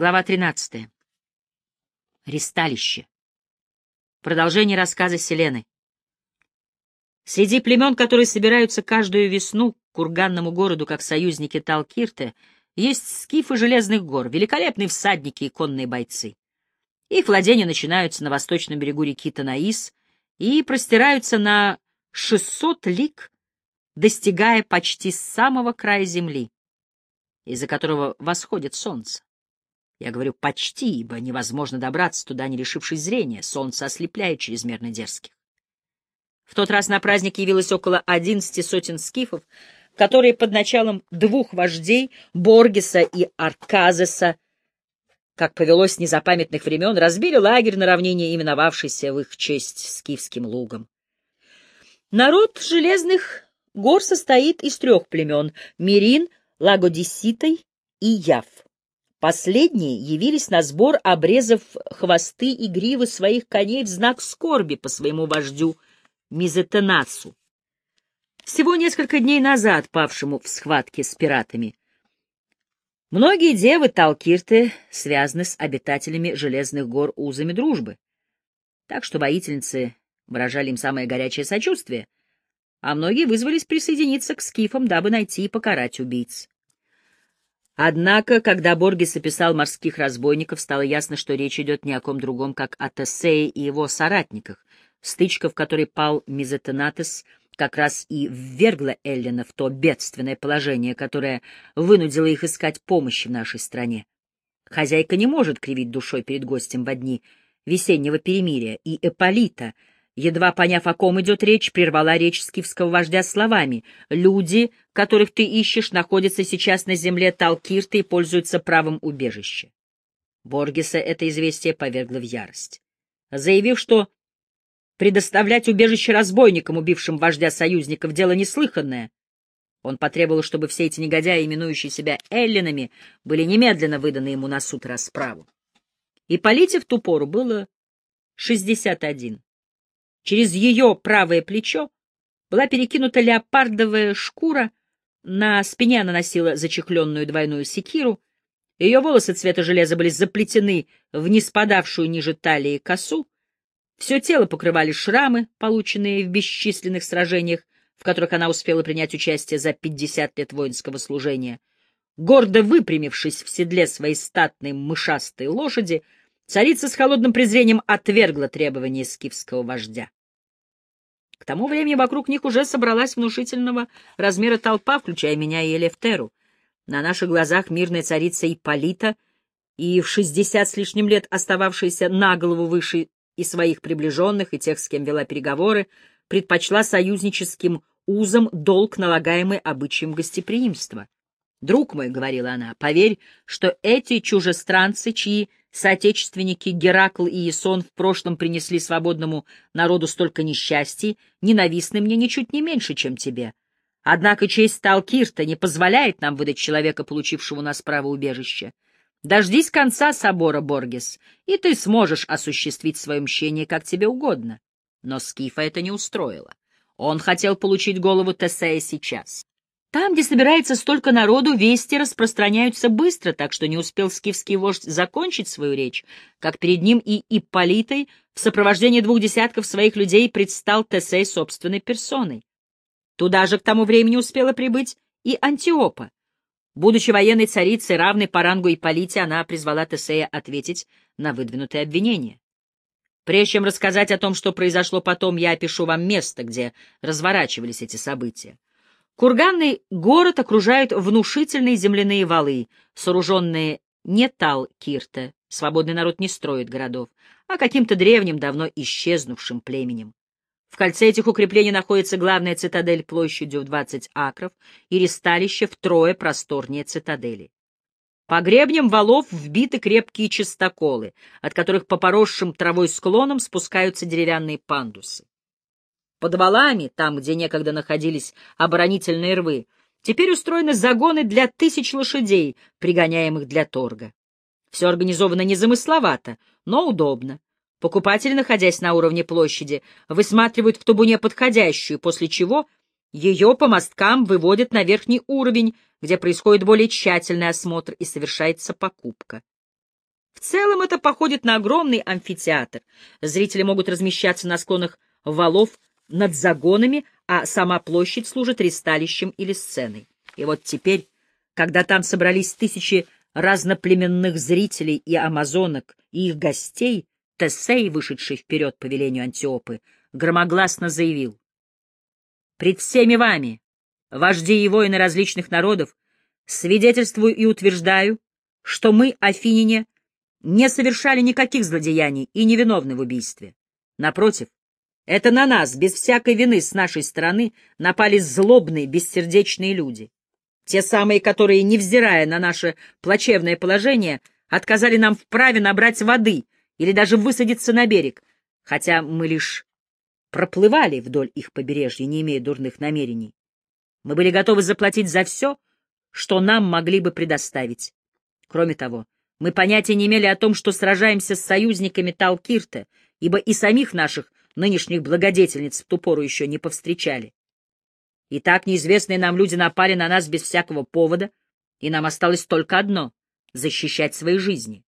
Глава 13. Ристалище. Продолжение рассказа Селены. Среди племен, которые собираются каждую весну к курганному городу как союзники Талкирте, есть скифы Железных гор, великолепные всадники и конные бойцы. Их владения начинаются на восточном берегу реки Танаис и простираются на 600 лиг, достигая почти самого края земли, из-за которого восходит солнце. Я говорю «почти», ибо невозможно добраться туда, не лишившись зрения. Солнце ослепляет чрезмерно дерзких. В тот раз на праздник явилось около одиннадцати сотен скифов, которые под началом двух вождей, Боргеса и Арказеса, как повелось с незапамятных времен, разбили лагерь на равнине, именовавшийся в их честь Скифским лугом. Народ железных гор состоит из трех племен — Мирин, Лагодиситой и Яв. Последние явились на сбор, обрезав хвосты и гривы своих коней в знак скорби по своему вождю Мизетенасу. Всего несколько дней назад павшему в схватке с пиратами. Многие девы Талкирты связаны с обитателями Железных гор узами дружбы, так что воительницы выражали им самое горячее сочувствие, а многие вызвались присоединиться к скифам, дабы найти и покарать убийц. Однако, когда Боргес описал морских разбойников, стало ясно, что речь идет ни о ком другом, как о Тесее и его соратниках, стычка, в которой пал Мизетенатес, как раз и ввергла Эллина в то бедственное положение, которое вынудило их искать помощи в нашей стране. Хозяйка не может кривить душой перед гостем в дни весеннего перемирия, и Эполита — едва поняв, о ком идет речь, прервала речь скифского вождя словами. «Люди, которых ты ищешь, находятся сейчас на земле Талкирта и пользуются правом убежища». Боргеса это известие повергло в ярость. Заявив, что предоставлять убежище разбойникам, убившим вождя союзников, дело неслыханное, он потребовал, чтобы все эти негодяи, именующие себя эллинами, были немедленно выданы ему на суд расправу. И Полите в ту пору было шестьдесят один. Через ее правое плечо была перекинута леопардовая шкура, на спине она носила зачехленную двойную секиру, ее волосы цвета железа были заплетены в неспадавшую ниже талии косу, все тело покрывали шрамы, полученные в бесчисленных сражениях, в которых она успела принять участие за пятьдесят лет воинского служения. Гордо выпрямившись в седле своей статной мышастой лошади, царица с холодным презрением отвергла требования скифского вождя. К тому времени вокруг них уже собралась внушительного размера толпа, включая меня и Элефтеру. На наших глазах мирная царица Ипполита и в шестьдесят с лишним лет остававшаяся на голову выше и своих приближенных, и тех, с кем вела переговоры, предпочла союзническим узам долг, налагаемый обычаем гостеприимства. «Друг мой», — говорила она, — «поверь, что эти чужестранцы, чьи соотечественники Геракл и Исон в прошлом принесли свободному народу столько несчастий, ненавистны мне ничуть не меньше, чем тебе. Однако честь Талкирта не позволяет нам выдать человека, получившего у нас право убежища. Дождись конца собора, Боргес, и ты сможешь осуществить свое мщение как тебе угодно. Но Скифа это не устроило. Он хотел получить голову Тесея сейчас. Там, где собирается столько народу, вести распространяются быстро, так что не успел скифский вождь закончить свою речь, как перед ним и Ипполитой в сопровождении двух десятков своих людей предстал Тесей собственной персоной. Туда же к тому времени успела прибыть и Антиопа. Будучи военной царицей, равной по рангу Ипполите, она призвала Тесея ответить на выдвинутые обвинения. Прежде чем рассказать о том, что произошло потом, я опишу вам место, где разворачивались эти события. Курганный город окружают внушительные земляные валы, сооруженные не Тал-Кирта, свободный народ не строит городов, а каким-то древним, давно исчезнувшим племенем. В кольце этих укреплений находится главная цитадель площадью в 20 акров и ресталище втрое просторнее цитадели. По гребням валов вбиты крепкие частоколы, от которых по поросшим травой склонам спускаются деревянные пандусы. Под валами, там, где некогда находились оборонительные рвы, теперь устроены загоны для тысяч лошадей, пригоняемых для торга. Все организовано незамысловато, но удобно. Покупатели, находясь на уровне площади, высматривают в табуне подходящую, после чего ее по мосткам выводят на верхний уровень, где происходит более тщательный осмотр и совершается покупка. В целом это походит на огромный амфитеатр. Зрители могут размещаться на склонах валов над загонами, а сама площадь служит ристалищем или сценой. И вот теперь, когда там собрались тысячи разноплеменных зрителей и амазонок, и их гостей, Тесей, вышедший вперед по велению Антиопы, громогласно заявил. «Пред всеми вами, вожди и воины различных народов, свидетельствую и утверждаю, что мы, афиняне, не совершали никаких злодеяний и невиновны в убийстве. Напротив, это на нас, без всякой вины с нашей стороны, напали злобные, бессердечные люди. Те самые, которые, невзирая на наше плачевное положение, отказали нам в праве набрать воды или даже высадиться на берег, хотя мы лишь проплывали вдоль их побережья, не имея дурных намерений. Мы были готовы заплатить за все, что нам могли бы предоставить. Кроме того, мы понятия не имели о том, что сражаемся с союзниками Талкирта, ибо и самих наших нынешних благодетельниц в ту пору еще не повстречали. И так неизвестные нам люди напали на нас без всякого повода, и нам осталось только одно — защищать свои жизни.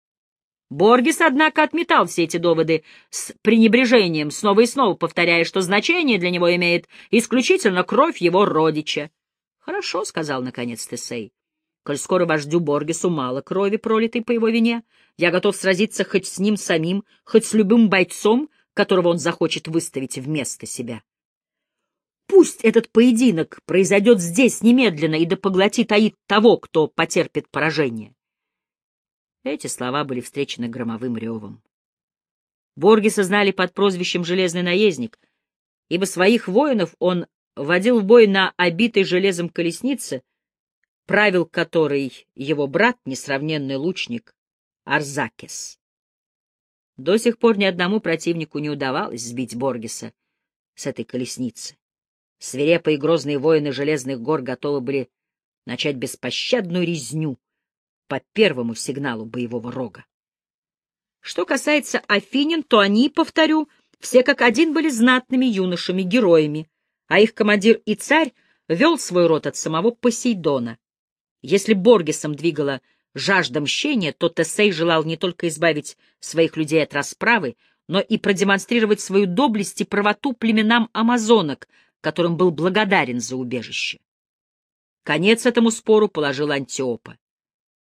Боргис, однако, отметал все эти доводы с пренебрежением, снова и снова повторяя, что значение для него имеет исключительно кровь его родича. — Хорошо, — сказал наконец Тесей. — Коль скоро вождю Боргису мало крови, пролитой по его вине, я готов сразиться хоть с ним самим, хоть с любым бойцом, которого он захочет выставить вместо себя. Пусть этот поединок произойдет здесь немедленно и да поглотит Аид того, кто потерпит поражение. Эти слова были встречены громовым ревом. Боргиса знали под прозвищем «Железный наездник», ибо своих воинов он водил в бой на обитой железом колеснице, правил которой его брат, несравненный лучник, Арзакес. До сих пор ни одному противнику не удавалось сбить Боргиса с этой колесницы. Свирепые и грозные воины Железных гор готовы были начать беспощадную резню по первому сигналу боевого рога. Что касается афинин, то они, повторю, все как один были знатными юношами, героями, а их командир и царь вел свой род от самого Посейдона. Если Боргесом двигала жажда мщения, то Тесей желал не только избавить своих людей от расправы, но и продемонстрировать свою доблесть и правоту племенам амазонок, которым был благодарен за убежище. Конец этому спору положил Антиопа.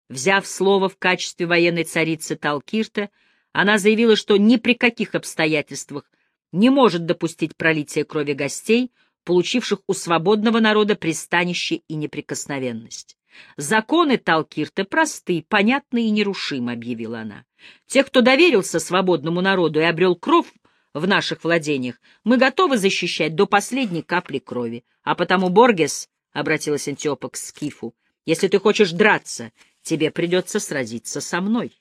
Взяв слово в качестве военной царицы Талкирта, она заявила, что ни при каких обстоятельствах не может допустить пролития крови гостей, получивших у свободного народа пристанище и неприкосновенность. «Законы Талкирта просты, понятны и нерушимы», — объявила она. «Тех, кто доверился свободному народу и обрел кровь в наших владениях, мы готовы защищать до последней капли крови. А потому, Боргес, — обратилась Антиопа к Скифу, — если ты хочешь драться, тебе придется сразиться со мной.